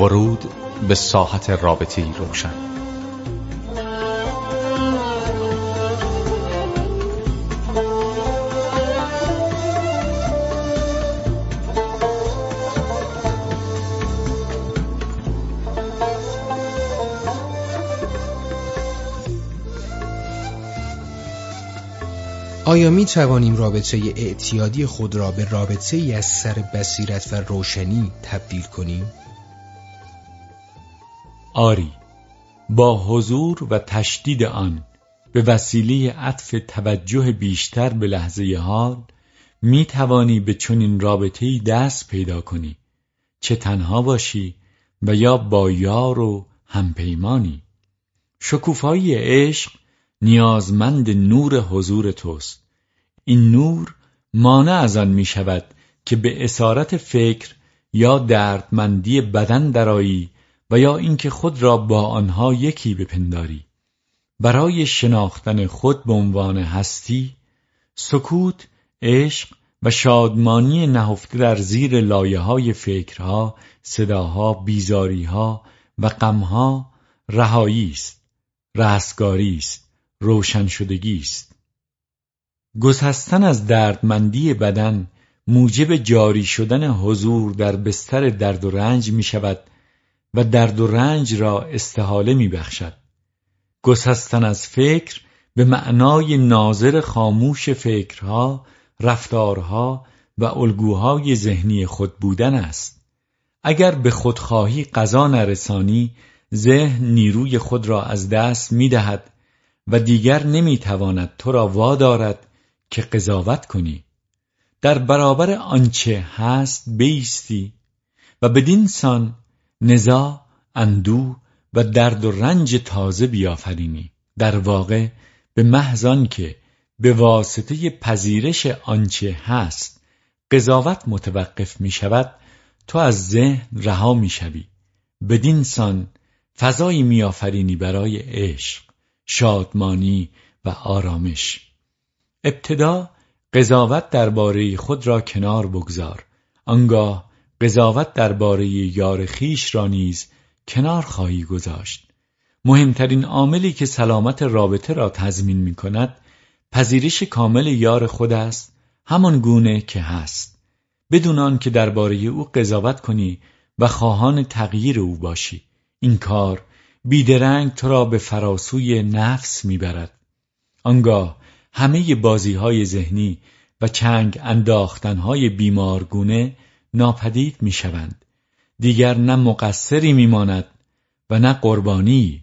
ورود به ساحت رابطه روشن آیا می توانیم رابطه اعتیادی خود را به رابطه ای از سر بصیرت و روشنی تبدیل کنیم؟ آری با حضور و تشدید آن به وسیله عطف توجه بیشتر به لحظه حال می توانی به چنین رابطه ای دست پیدا کنی. چه تنها باشی و یا با یار و همپیمانی. شکوفایی عشق نیازمند نور حضور توست. این نور مانع از آن می شود که به اسارت فکر یا دردمندی بدن درایی و یا اینکه خود را با آنها یکی بپنداری. برای شناختن خود به عنوان هستی سکوت عشق و شادمانی نهفته در زیر لایه های فکرها صداها بیزاریها و غمها رهایی است رستگاری است روشن شدگی است. گسستن از دردمندی بدن موجب جاری شدن حضور در بستر درد و رنج می شود و درد و رنج را استحاله می بخشد. گسستن از فکر به معنای ناظر خاموش فکرها، رفتارها و الگوهای ذهنی خود بودن است. اگر به خودخواهی قضا نرسانی، ذهن نیروی خود را از دست می دهد و دیگر نمی تواند تو را وادارد که قضاوت کنی. در برابر آنچه هست بیستی و بدین سان نزا، اندو و درد و رنج تازه بیافرینی. در واقع به محض که به واسطه پذیرش آنچه هست قضاوت متوقف می شود تو از ذهن رها می شوی. بدین سان فضایی میآفرینی برای عشق شادمانی و آرامش. ابتدا قضاوت درباره خود را کنار بگذار. آنگاه قضاوت درباره یار خیش را نیز کنار خواهی گذاشت. مهمترین عاملی که سلامت رابطه را تضمین می کند پذیرش کامل یار خود است همان گونه که هست. بدون که درباره او قضاوت کنی و خواهان تغییر او باشی این کار بیدرنگ تو را به فراسوی نفس می‌برد. آنگاه همه بازی های ذهنی و چنگ انداختن های بیمارگونه ناپدید می‌شوند دیگر نه مقصری میماند و نه قربانی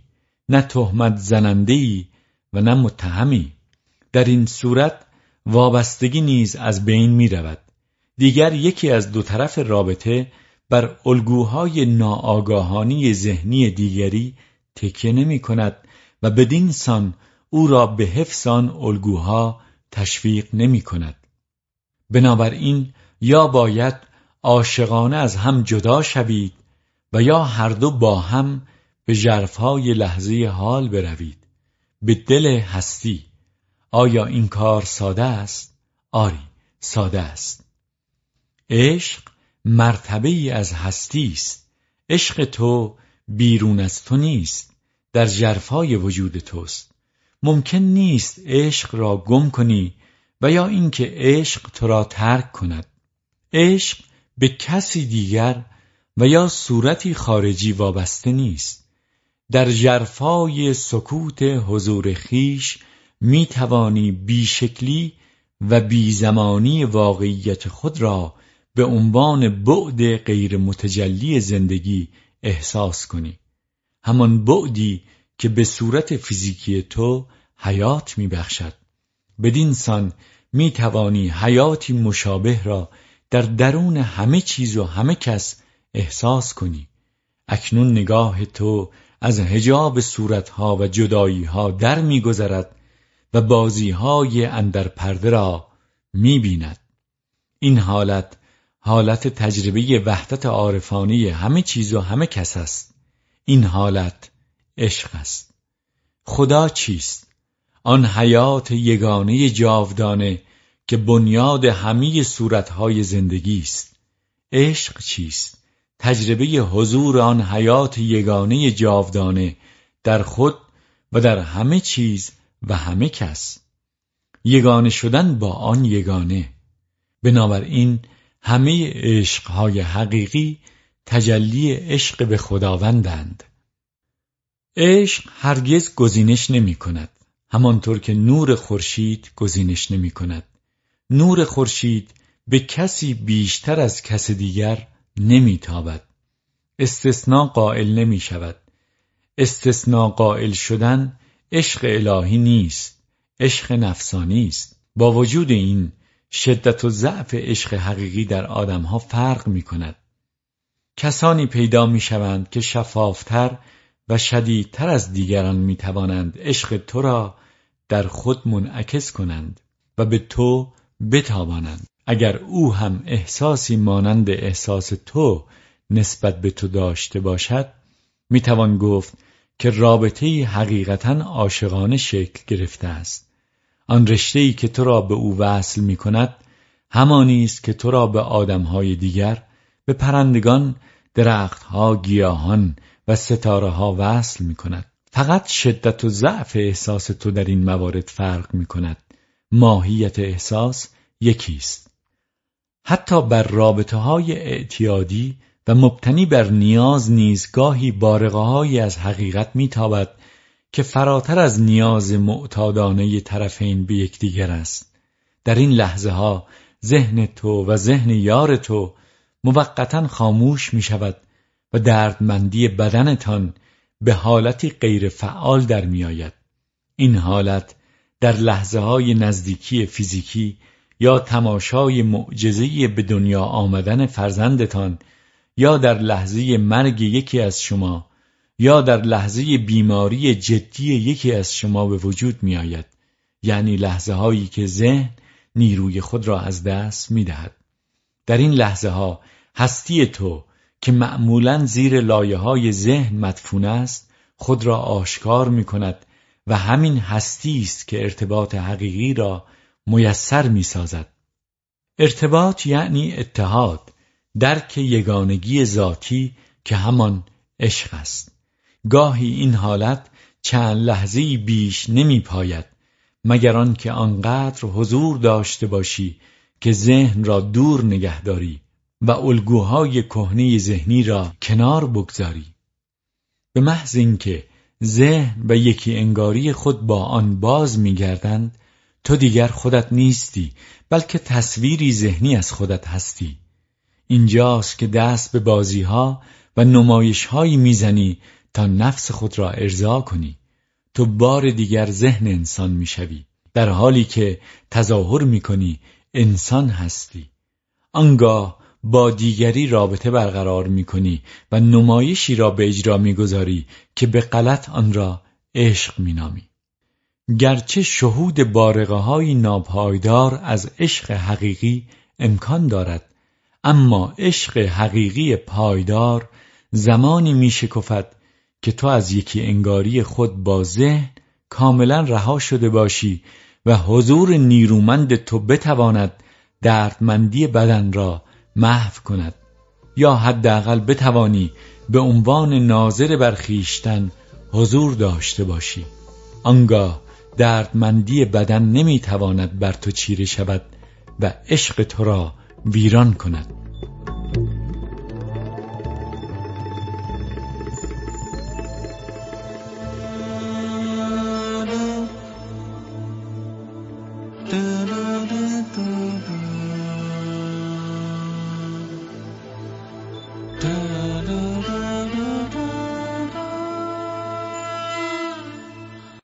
نه تهمت زنندهی و نه متهمی در این صورت وابستگی نیز از بین می رود. دیگر یکی از دو طرف رابطه بر الگوهای ناآگاهانی ذهنی دیگری تکیه نمی کند و بدین سان او را به حفظ آن الگوها تشویق نمی کند. بنابراین یا باید عاشقانه از هم جدا شوید و یا هر دو با هم به جرفهای لحظه حال بروید. به دل هستی. آیا این کار ساده است؟ آری ساده است. عشق مرتبه ای از هستی است. عشق تو بیرون از تو نیست. در جرفای وجود توست. ممکن نیست عشق را گم کنی و یا اینکه عشق تو را ترک کند. عشق به کسی دیگر و یا صورتی خارجی وابسته نیست. در جرفای سکوت حضور خیش می توانی بیشکلی و بیزمانی واقعیت خود را به عنوان بعد غیر متجلی زندگی احساس کنی. همان بعدی که به صورت فیزیکی تو حیات می بخشد. بدین سان می توانی حیاتی مشابه را در درون همه چیز و همه کس احساس کنی. اکنون نگاه تو از هجاب صورتها و جداییها در میگذرد و بازیهای اندر پرده را می‌بیند. این حالت حالت تجربه وحدت عارفانی همه چیز و همه کس است. این حالت عشق است. خدا چیست؟ آن حیات یگانه جاودانه که بنیاد همه صورتهای زندگی است. عشق چیست؟ تجربه حضور آن حیات یگانه جاودانه در خود و در همه چیز و همه کس. یگانه شدن با آن یگانه. بنابراین همه عشقهای حقیقی تجلی عشق به خداوندند. عشق هرگز گزینش نمی کند همانطور که نور خورشید گزینش نمی کند نور خورشید به کسی بیشتر از کس دیگر نمی تابد استثناء قائل نمی شود استثناء قائل شدن عشق الهی نیست عشق نفسانی است. با وجود این شدت و ضعف عشق حقیقی در آدمها فرق می کند کسانی پیدا می شوند که شفافتر و شدیدتر از دیگران می توانند عشق تو را در خود منعکس کنند و به تو بتابانند. اگر او هم احساسی مانند احساس تو نسبت به تو داشته باشد می توان گفت که رابطه حقیقتا عاشقانه شکل گرفته است. آن رشته که تو را به او وصل می کند همانی است که تو را به آدمهای دیگر به پرندگان درختها گیاهان و ستاره ها وصل می کند فقط شدت و ضعف احساس تو در این موارد فرق می کند ماهیت احساس یکیست حتی بر رابطه های اعتیادی و مبتنی بر نیاز نیزگاهی بارقه از حقیقت میتابد که فراتر از نیاز معتادانه طرفین به یکدیگر است در این لحظه ها ذهن تو و ذهن یار تو موقتا خاموش می شود و دردمندی بدنتان به حالتی غیر فعال در می آید. این حالت در لحظه های نزدیکی فیزیکی یا تماشای معجزه به دنیا آمدن فرزندتان یا در لحظه مرگ یکی از شما یا در لحظه بیماری جدی یکی از شما به وجود می آید یعنی لحظه هایی که ذهن نیروی خود را از دست می دهد. در این لحظه ها هستی تو که معمولا زیر لایه های ذهن مدفون است خود را آشکار می کند و همین هستی است که ارتباط حقیقی را میسر می سازد. ارتباط یعنی اتحاد درک یگانگی ذاتی که همان عشق است گاهی این حالت چند لحظه بیش نمی پاید مگر آنکه آنقدر حضور داشته باشی که ذهن را دور نگهداری و الگوهای کهنه ذهنی را کنار بگذاری به محض اینکه ذهن و یکی انگاری خود با آن باز میگردند. تو دیگر خودت نیستی بلکه تصویری ذهنی از خودت هستی. اینجاست که دست به بازی ها و نمایش هایی می‌زنی تا نفس خود را ارضا کنی. تو بار دیگر ذهن انسان می‌شوی. در حالی که تظاهر می‌کنی انسان هستی. آنگاه با دیگری رابطه برقرار می‌کنی و نمایشی را به اجرا می‌گذاری که به غلط آن را عشق مینامی. گرچه شهود بارقه های ناپایدار از عشق حقیقی امکان دارد اما عشق حقیقی پایدار زمانی می شکفت که تو از یکی انگاری خود با ذهن کاملا رها شده باشی و حضور نیرومند تو بتواند دردمندی بدن را محو کند. یا حداقل بتوانی به عنوان ناظر بر خویشتن حضور داشته باشی. آنگاه دردمندی بدن نمی‌تواند بر تو چیره شود و عشق تو را ویران کند.